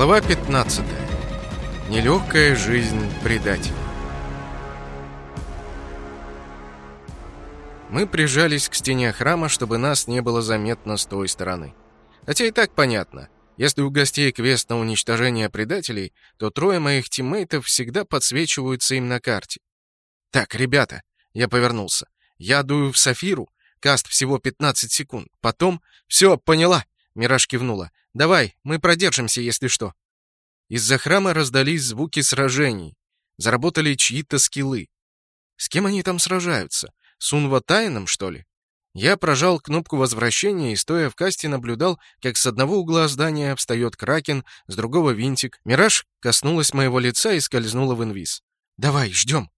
Глава 15. Нелегкая жизнь предателя. Мы прижались к стене храма, чтобы нас не было заметно с той стороны. Хотя и так понятно. Если у гостей квест на уничтожение предателей, то трое моих тиммейтов всегда подсвечиваются им на карте. «Так, ребята», — я повернулся, — «я дую в Сафиру, каст всего 15 секунд, потом...» «Все, поняла», — Мираж кивнула. «Давай, мы продержимся, если что». Из-за храма раздались звуки сражений. Заработали чьи-то скиллы. С кем они там сражаются? С Унватайном, что ли? Я прожал кнопку возвращения и, стоя в касте, наблюдал, как с одного угла здания встает Кракен, с другого винтик. Мираж коснулась моего лица и скользнула в инвиз. «Давай, ждем!»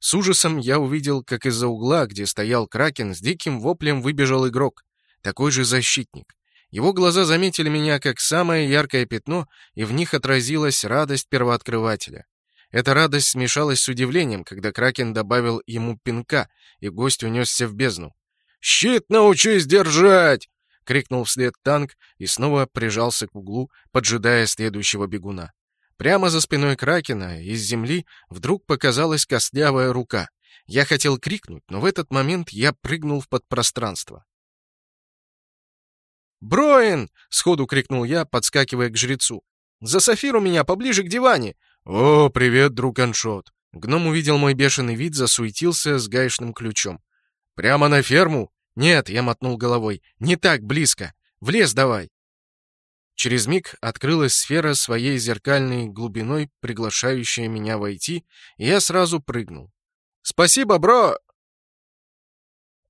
С ужасом я увидел, как из-за угла, где стоял Кракен, с диким воплем выбежал игрок. Такой же защитник. Его глаза заметили меня как самое яркое пятно, и в них отразилась радость первооткрывателя. Эта радость смешалась с удивлением, когда Кракен добавил ему пинка, и гость унесся в бездну. «Щит научись держать!» — крикнул вслед танк и снова прижался к углу, поджидая следующего бегуна. Прямо за спиной Кракена из земли вдруг показалась костлявая рука. Я хотел крикнуть, но в этот момент я прыгнул в подпространство. «Броин!» — сходу крикнул я, подскакивая к жрецу. «За Сафир у меня поближе к диване!» «О, привет, друг Аншот!» Гном увидел мой бешеный вид, засуетился с гаечным ключом. «Прямо на ферму?» «Нет», — я мотнул головой, — «не так близко. В лес давай». Через миг открылась сфера своей зеркальной глубиной, приглашающая меня войти, и я сразу прыгнул. «Спасибо, бро!»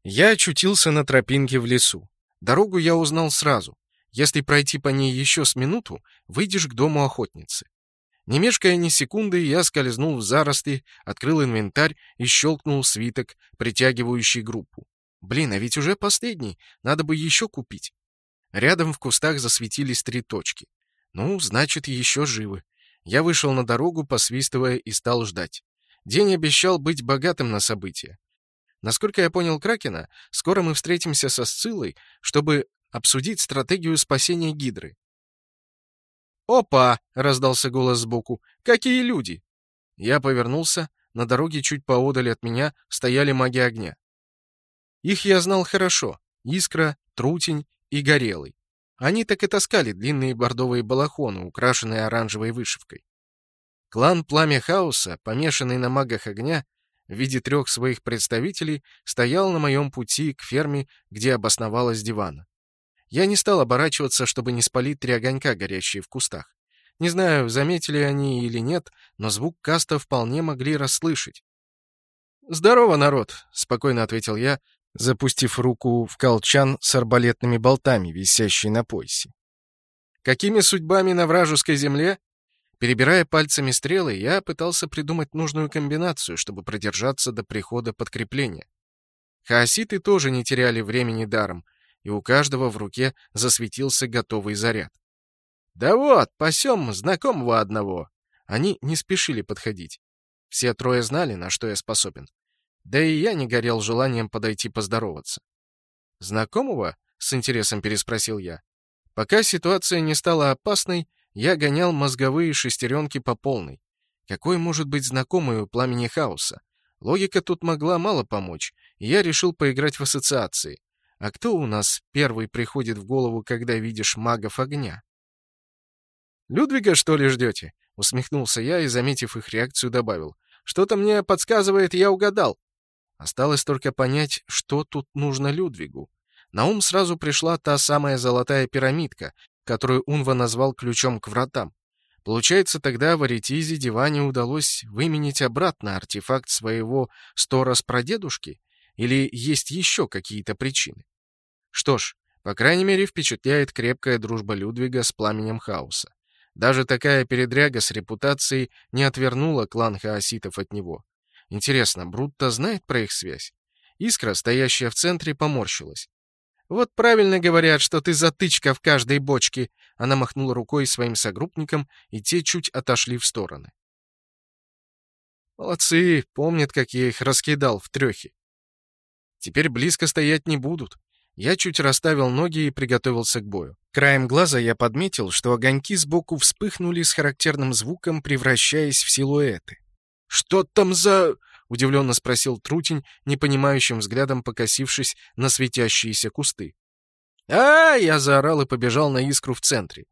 Я очутился на тропинке в лесу. Дорогу я узнал сразу. Если пройти по ней еще с минуту, выйдешь к дому охотницы. Не мешкая ни секунды, я скользнул в заросли, открыл инвентарь и щелкнул свиток, притягивающий группу. Блин, а ведь уже последний, надо бы еще купить. Рядом в кустах засветились три точки. Ну, значит, еще живы. Я вышел на дорогу, посвистывая, и стал ждать. День обещал быть богатым на события. Насколько я понял Кракена, скоро мы встретимся со Сциллой, чтобы обсудить стратегию спасения Гидры. «Опа!» — раздался голос сбоку. «Какие люди!» Я повернулся. На дороге чуть поодаль от меня стояли маги огня. Их я знал хорошо. Искра, Трутень и Горелый. Они так и таскали длинные бордовые балахоны, украшенные оранжевой вышивкой. Клан Пламя Хаоса, помешанный на магах огня, в виде трех своих представителей, стоял на моем пути к ферме, где обосновалась дивана. Я не стал оборачиваться, чтобы не спалить три огонька, горящие в кустах. Не знаю, заметили они или нет, но звук каста вполне могли расслышать. «Здорово, народ!» — спокойно ответил я, запустив руку в колчан с арбалетными болтами, висящий на поясе. «Какими судьбами на вражеской земле?» Перебирая пальцами стрелы, я пытался придумать нужную комбинацию, чтобы продержаться до прихода подкрепления. Хаоситы тоже не теряли времени даром, и у каждого в руке засветился готовый заряд. «Да вот, пасем знакомого одного!» Они не спешили подходить. Все трое знали, на что я способен. Да и я не горел желанием подойти поздороваться. «Знакомого?» — с интересом переспросил я. Пока ситуация не стала опасной, я гонял мозговые шестеренки по полной. Какой может быть знакомый у пламени хаоса? Логика тут могла мало помочь, и я решил поиграть в ассоциации. А кто у нас первый приходит в голову, когда видишь магов огня? «Людвига, что ли, ждете?» — усмехнулся я и, заметив их реакцию, добавил. «Что-то мне подсказывает, я угадал. Осталось только понять, что тут нужно Людвигу. На ум сразу пришла та самая золотая пирамидка, которую Унва назвал ключом к вратам. Получается, тогда в Аретизе Диване удалось выменить обратно артефакт своего Сторос-прадедушки? Или есть еще какие-то причины? Что ж, по крайней мере, впечатляет крепкая дружба Людвига с пламенем хаоса. Даже такая передряга с репутацией не отвернула клан хаоситов от него. Интересно, Брутто знает про их связь? Искра, стоящая в центре, поморщилась. «Вот правильно говорят, что ты затычка в каждой бочке!» Она махнула рукой своим согруппникам, и те чуть отошли в стороны. Молодцы, помнят, как я их раскидал в трехе. Теперь близко стоять не будут. Я чуть расставил ноги и приготовился к бою. Краем глаза я подметил, что огоньки сбоку вспыхнули с характерным звуком, превращаясь в силуэты. «Что там за...» — удивленно спросил Трутень, непонимающим взглядом покосившись на светящиеся кусты. а, Я заорал и побежал на искру в центре.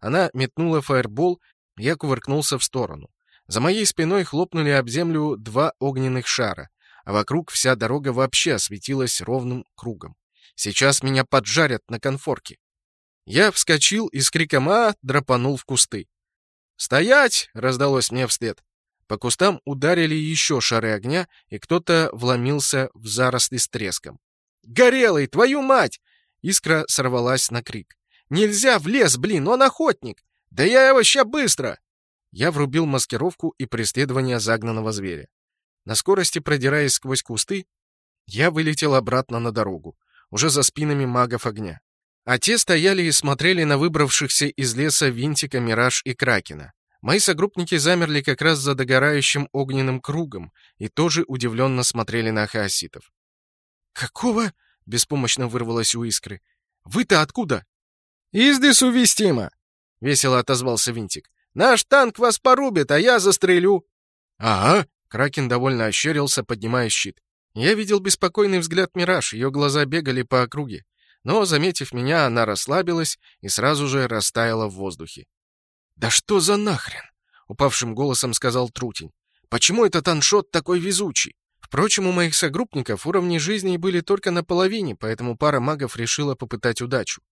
Она метнула фаербол, я кувыркнулся в сторону. За моей спиной хлопнули об землю два огненных шара, а вокруг вся дорога вообще осветилась ровным кругом. Сейчас меня поджарят на конфорке. Я вскочил и с криком «А!» драпанул в кусты. «Стоять!» — раздалось мне вслед. По кустам ударили еще шары огня, и кто-то вломился в заросли с треском. «Горелый, твою мать!» Искра сорвалась на крик. «Нельзя в лес, блин, он охотник! Да я его ща быстро!» Я врубил маскировку и преследование загнанного зверя. На скорости, продираясь сквозь кусты, я вылетел обратно на дорогу уже за спинами магов огня. А те стояли и смотрели на выбравшихся из леса Винтика, Мираж и Кракена. Мои согруппники замерли как раз за догорающим огненным кругом и тоже удивленно смотрели на хаоситов. «Какого?» — беспомощно вырвалось у искры. «Вы-то откуда?» «Из лесу вестимо!» — весело отозвался Винтик. «Наш танк вас порубит, а я застрелю!» «Ага!» — Кракен довольно ощерился, поднимая щит. Я видел беспокойный взгляд Мираж, ее глаза бегали по округе. Но, заметив меня, она расслабилась и сразу же растаяла в воздухе. «Да что за нахрен?» — упавшим голосом сказал Трутень. «Почему этот аншот такой везучий?» Впрочем, у моих согруппников уровни жизни были только наполовине, поэтому пара магов решила попытать удачу.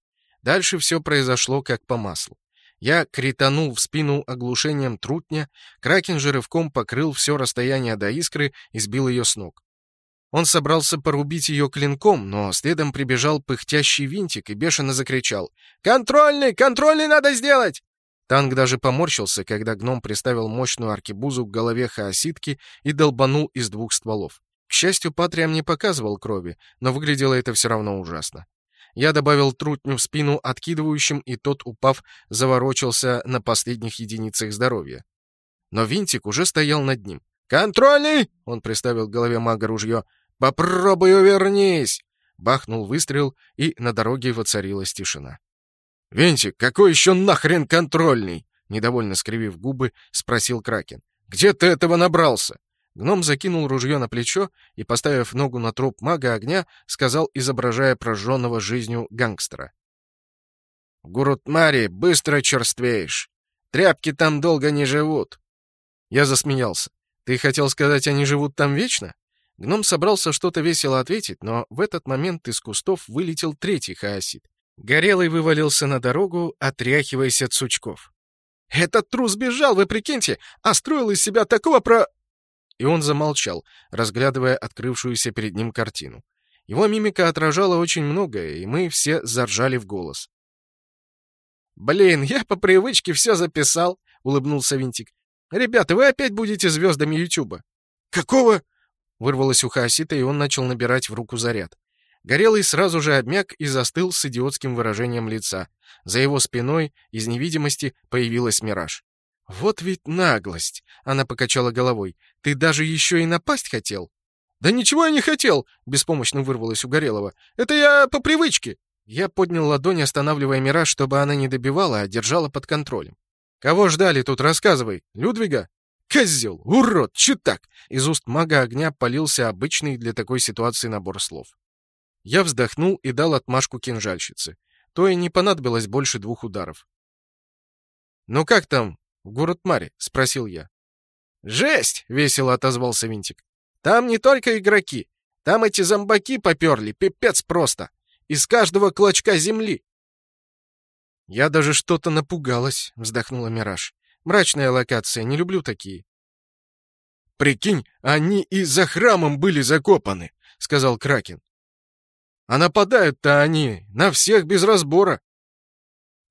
Дальше все произошло как по маслу. Я кританул в спину оглушением трутня, Кракен же рывком покрыл все расстояние до искры и сбил ее с ног. Он собрался порубить ее клинком, но следом прибежал пыхтящий винтик и бешено закричал. «Контрольный! Контрольный надо сделать!» Танк даже поморщился, когда гном приставил мощную аркебузу к голове хаоситки и долбанул из двух стволов. К счастью, Патриам не показывал крови, но выглядело это все равно ужасно. Я добавил трутню в спину откидывающим, и тот, упав, заворочился на последних единицах здоровья. Но винтик уже стоял над ним. «Контрольный!» — он приставил к голове мага ружье. «Попробуй увернись!» Бахнул выстрел, и на дороге воцарилась тишина. «Винтик, какой еще нахрен контрольный?» Недовольно скривив губы, спросил Кракен. «Где ты этого набрался?» Гном закинул ружье на плечо и, поставив ногу на труп мага огня, сказал, изображая прожженного жизнью гангстера. «Гурутмари, быстро черствеешь. Тряпки там долго не живут». Я засмеялся. «Ты хотел сказать, они живут там вечно?» Гном собрался что-то весело ответить, но в этот момент из кустов вылетел третий хаосит. Горелый вывалился на дорогу, отряхиваясь от сучков. «Этот трус бежал, вы прикиньте, а строил из себя такого про...» И он замолчал, разглядывая открывшуюся перед ним картину. Его мимика отражала очень многое, и мы все заржали в голос. «Блин, я по привычке все записал», — улыбнулся Винтик. «Ребята, вы опять будете звездами Ютуба». «Какого?» Вырвалось у Хаосита, и он начал набирать в руку заряд. Горелый сразу же обмяк и застыл с идиотским выражением лица. За его спиной из невидимости появилась Мираж. «Вот ведь наглость!» — она покачала головой. «Ты даже еще и напасть хотел?» «Да ничего я не хотел!» — беспомощно вырвалось у Горелого. «Это я по привычке!» Я поднял ладонь, останавливая Мираж, чтобы она не добивала, а держала под контролем. «Кого ждали тут, рассказывай? Людвига?» «Козел! Урод! Чутак!» Из уст мага огня полился обычный для такой ситуации набор слов. Я вздохнул и дал отмашку кинжальщице. То и не понадобилось больше двух ударов. «Ну как там, в город Маре?» — спросил я. «Жесть!» — весело отозвался Винтик. «Там не только игроки. Там эти зомбаки поперли, пипец просто. Из каждого клочка земли». «Я даже что-то напугалась», — вздохнула Мираж. Мрачная локация, не люблю такие. «Прикинь, они и за храмом были закопаны», — сказал Кракен. «А нападают-то они на всех без разбора».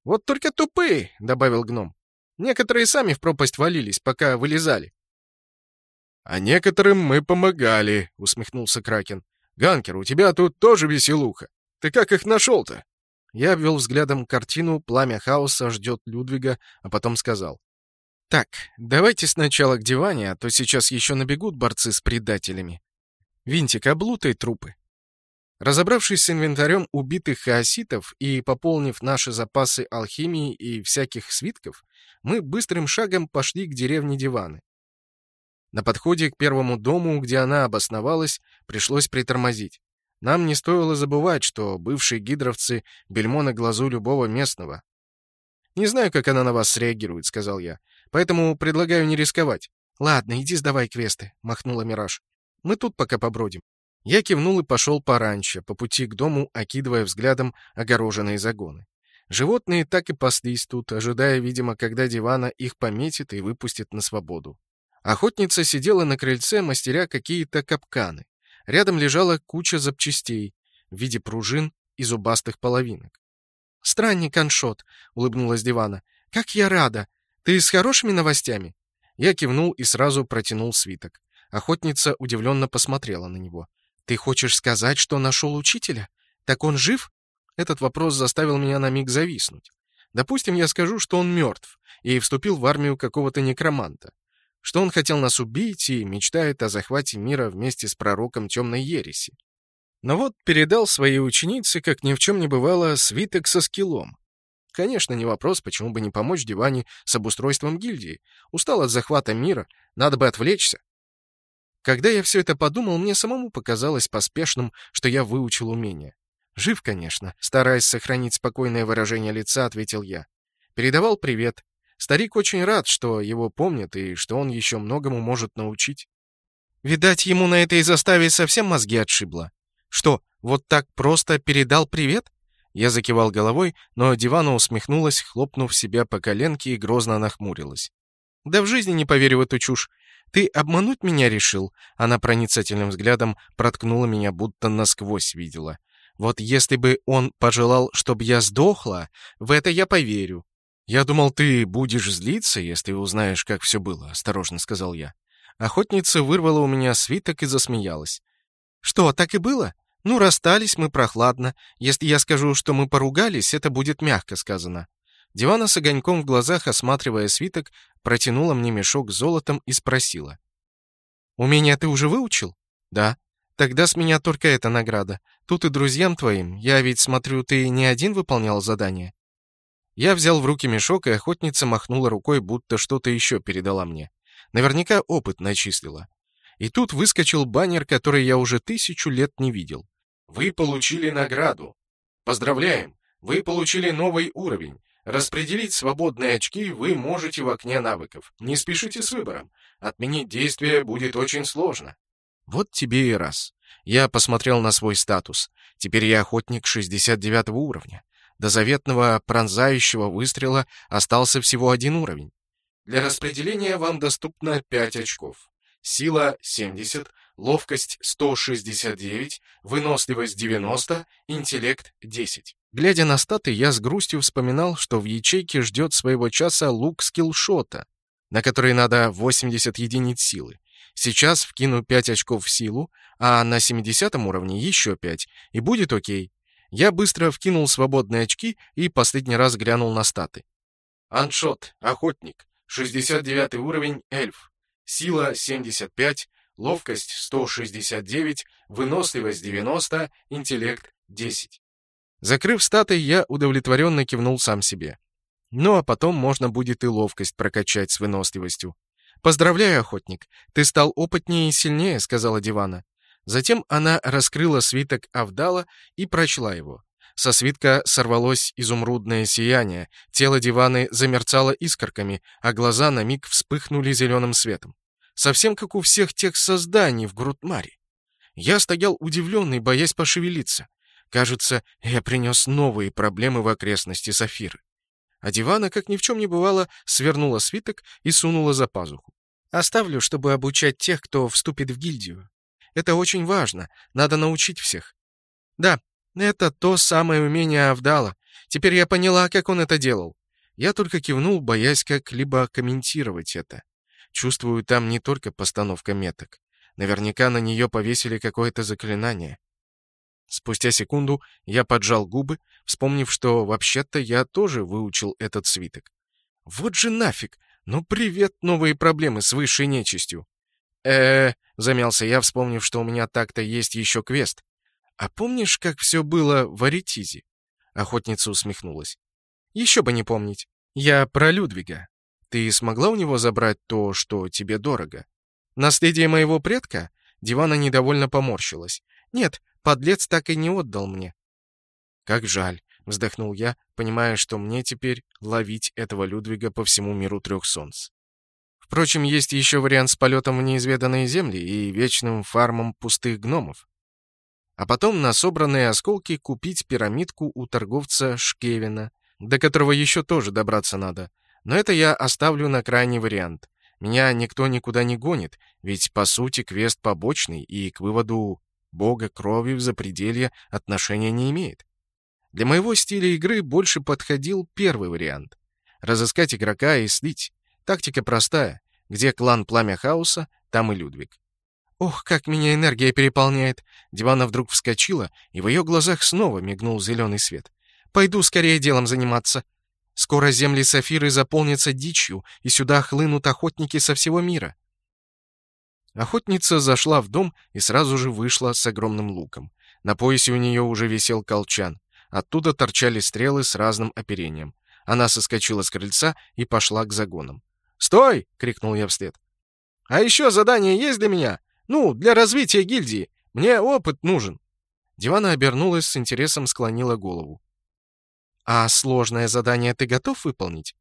«Вот только тупые», — добавил гном. «Некоторые сами в пропасть валились, пока вылезали». «А некоторым мы помогали», — усмехнулся Кракен. «Ганкер, у тебя тут тоже веселуха. Ты как их нашел-то?» Я обвел взглядом картину «Пламя хаоса ждет Людвига», а потом сказал. Так, давайте сначала к диване, а то сейчас еще набегут борцы с предателями. Винтик, облутай трупы. Разобравшись с инвентарем убитых хаоситов и пополнив наши запасы алхимии и всяких свитков, мы быстрым шагом пошли к деревне Диваны. На подходе к первому дому, где она обосновалась, пришлось притормозить. Нам не стоило забывать, что бывшие гидровцы — бельмо на глазу любого местного. «Не знаю, как она на вас среагирует», — сказал я. «Поэтому предлагаю не рисковать». «Ладно, иди сдавай квесты», — махнула Мираж. «Мы тут пока побродим». Я кивнул и пошел пораньше, по пути к дому, окидывая взглядом огороженные загоны. Животные так и паслись тут, ожидая, видимо, когда дивана их пометит и выпустит на свободу. Охотница сидела на крыльце, мастеря какие-то капканы. Рядом лежала куча запчастей в виде пружин и зубастых половинок. «Странник Аншот», — улыбнулась дивана. «Как я рада! Ты с хорошими новостями?» Я кивнул и сразу протянул свиток. Охотница удивленно посмотрела на него. «Ты хочешь сказать, что нашел учителя? Так он жив?» Этот вопрос заставил меня на миг зависнуть. Допустим, я скажу, что он мертв и вступил в армию какого-то некроманта. Что он хотел нас убить и мечтает о захвате мира вместе с пророком темной ереси. Но вот передал своей ученице, как ни в чем не бывало, свиток со скиллом. Конечно, не вопрос, почему бы не помочь Диване с обустройством гильдии. Устал от захвата мира, надо бы отвлечься. Когда я все это подумал, мне самому показалось поспешным, что я выучил умение. «Жив, конечно», — стараясь сохранить спокойное выражение лица, ответил я. Передавал привет. Старик очень рад, что его помнят и что он еще многому может научить. Видать, ему на этой заставе совсем мозги отшибло. Что, вот так просто передал привет? Я закивал головой, но Дивана усмехнулась, хлопнув себя по коленке и грозно нахмурилась. «Да в жизни не поверю в эту чушь. «Ты обмануть меня решил?» Она проницательным взглядом проткнула меня, будто насквозь видела. «Вот если бы он пожелал, чтобы я сдохла, в это я поверю». «Я думал, ты будешь злиться, если узнаешь, как все было», — осторожно сказал я. Охотница вырвала у меня свиток и засмеялась. «Что, так и было? Ну, расстались мы прохладно. Если я скажу, что мы поругались, это будет мягко сказано. Дивана с огоньком в глазах, осматривая свиток, протянула мне мешок с золотом и спросила. «Умение ты уже выучил?» «Да». «Тогда с меня только эта награда. Тут и друзьям твоим. Я ведь смотрю, ты не один выполнял задание». Я взял в руки мешок, и охотница махнула рукой, будто что-то еще передала мне. Наверняка опыт начислила. И тут выскочил баннер, который я уже тысячу лет не видел. «Вы получили награду. Поздравляем! Вы получили новый уровень. Распределить свободные очки вы можете в окне навыков. Не спешите с выбором. Отменить действие будет очень сложно. Вот тебе и раз. Я посмотрел на свой статус. Теперь я охотник 69 уровня. До заветного пронзающего выстрела остался всего один уровень. Для распределения вам доступно 5 очков. Сила 70, ловкость 169, выносливость 90, интеллект 10. Глядя на статы, я с грустью вспоминал, что в ячейке ждет своего часа лук скиллшота, на который надо 80 единиц силы. Сейчас вкину 5 очков в силу, а на 70 уровне еще 5, и будет окей. Я быстро вкинул свободные очки и последний раз глянул на статы. Аншот, охотник, 69 уровень, эльф. Сила 75, ловкость 169, выносливость 90, интеллект 10. Закрыв статы, я удовлетворенно кивнул сам себе. Ну а потом можно будет и ловкость прокачать с выносливостью. «Поздравляю, охотник, ты стал опытнее и сильнее», — сказала Дивана. Затем она раскрыла свиток Авдала и прочла его. Со свитка сорвалось изумрудное сияние, тело Диваны замерцало искорками, а глаза на миг вспыхнули зеленым светом. Совсем как у всех тех созданий в Грутмаре. Я стоял удивленный, боясь пошевелиться. Кажется, я принес новые проблемы в окрестности Сафиры. А Дивана, как ни в чем не бывало, свернула свиток и сунула за пазуху. Оставлю, чтобы обучать тех, кто вступит в гильдию. Это очень важно, надо научить всех. Да, это то самое умение Авдала. Теперь я поняла, как он это делал. Я только кивнул, боясь как-либо комментировать это. Чувствую, там не только постановка меток. Наверняка на нее повесили какое-то заклинание. Спустя секунду я поджал губы, вспомнив, что вообще-то я тоже выучил этот свиток. Вот же нафиг! Ну привет, новые проблемы с высшей нечистью. э, -э замялся я, вспомнив, что у меня так-то есть еще квест. «А помнишь, как все было в Аретизе?» Охотница усмехнулась. «Еще бы не помнить. Я про Людвига. Ты смогла у него забрать то, что тебе дорого? Наследие моего предка?» Дивана недовольно поморщилась. «Нет, подлец так и не отдал мне». «Как жаль», — вздохнул я, понимая, что мне теперь ловить этого Людвига по всему миру трех солнц. Впрочем, есть еще вариант с полетом в неизведанные земли и вечным фармом пустых гномов. А потом на собранные осколки купить пирамидку у торговца Шкевина, до которого еще тоже добраться надо. Но это я оставлю на крайний вариант. Меня никто никуда не гонит, ведь, по сути, квест побочный и к выводу бога крови в запределье отношения не имеет. Для моего стиля игры больше подходил первый вариант. Разыскать игрока и слить. Тактика простая. Где клан Пламя Хаоса, там и Людвиг. Ох, как меня энергия переполняет! Дивана вдруг вскочила, и в ее глазах снова мигнул зеленый свет. Пойду скорее делом заниматься. Скоро земли Сафиры заполнятся дичью, и сюда хлынут охотники со всего мира. Охотница зашла в дом и сразу же вышла с огромным луком. На поясе у нее уже висел колчан. Оттуда торчали стрелы с разным оперением. Она соскочила с крыльца и пошла к загонам. «Стой!» — крикнул я вслед. «А еще задание есть для меня? Ну, для развития гильдии. Мне опыт нужен». Дивана обернулась с интересом, склонила голову. «А сложное задание ты готов выполнить?»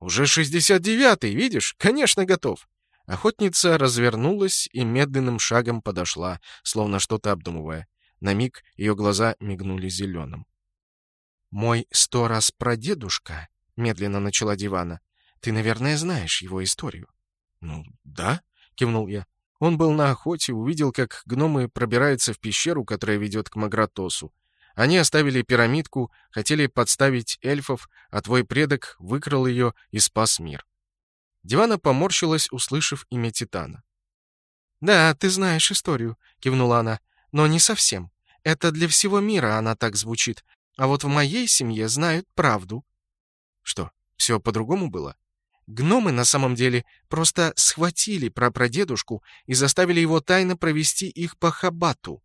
«Уже шестьдесят девятый, видишь? Конечно, готов!» Охотница развернулась и медленным шагом подошла, словно что-то обдумывая. На миг ее глаза мигнули зеленым. «Мой сто раз прадедушка», — медленно начала Дивана. «Ты, наверное, знаешь его историю». «Ну, да», — кивнул я. Он был на охоте, увидел, как гномы пробираются в пещеру, которая ведет к Магратосу. Они оставили пирамидку, хотели подставить эльфов, а твой предок выкрал ее и спас мир. Дивана поморщилась, услышав имя Титана. «Да, ты знаешь историю», — кивнула она, — «но не совсем. Это для всего мира она так звучит, а вот в моей семье знают правду». «Что, все по-другому было?» Гномы на самом деле просто схватили прапрадедушку и заставили его тайно провести их по Хабату.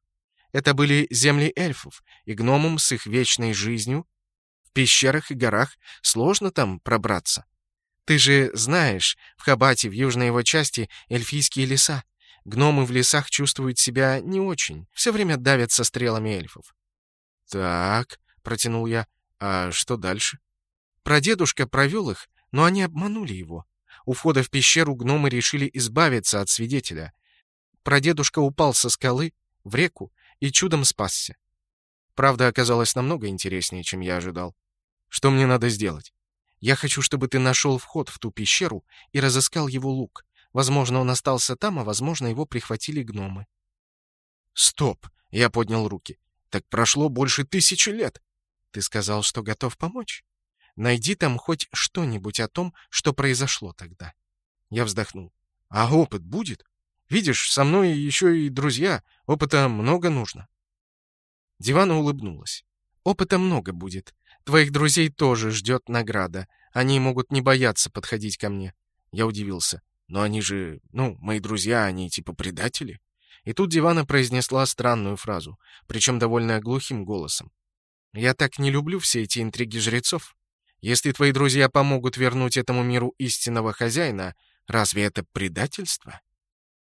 Это были земли эльфов, и гномам с их вечной жизнью в пещерах и горах сложно там пробраться. Ты же знаешь, в Хабате, в южной его части, эльфийские леса. Гномы в лесах чувствуют себя не очень, все время давятся стрелами эльфов. «Так», — протянул я, — «а что дальше?» Прадедушка провел их, но они обманули его. У входа в пещеру гномы решили избавиться от свидетеля. Прадедушка упал со скалы в реку и чудом спасся. Правда оказалась намного интереснее, чем я ожидал. Что мне надо сделать? Я хочу, чтобы ты нашел вход в ту пещеру и разыскал его лук. Возможно, он остался там, а возможно, его прихватили гномы. Стоп! Я поднял руки. Так прошло больше тысячи лет. Ты сказал, что готов помочь? Найди там хоть что-нибудь о том, что произошло тогда. Я вздохнул. А опыт будет? Видишь, со мной еще и друзья. Опыта много нужно. Дивана улыбнулась. Опыта много будет. Твоих друзей тоже ждет награда. Они могут не бояться подходить ко мне. Я удивился. Но они же, ну, мои друзья, они типа предатели. И тут Дивана произнесла странную фразу, причем довольно глухим голосом. «Я так не люблю все эти интриги жрецов. Если твои друзья помогут вернуть этому миру истинного хозяина, разве это предательство?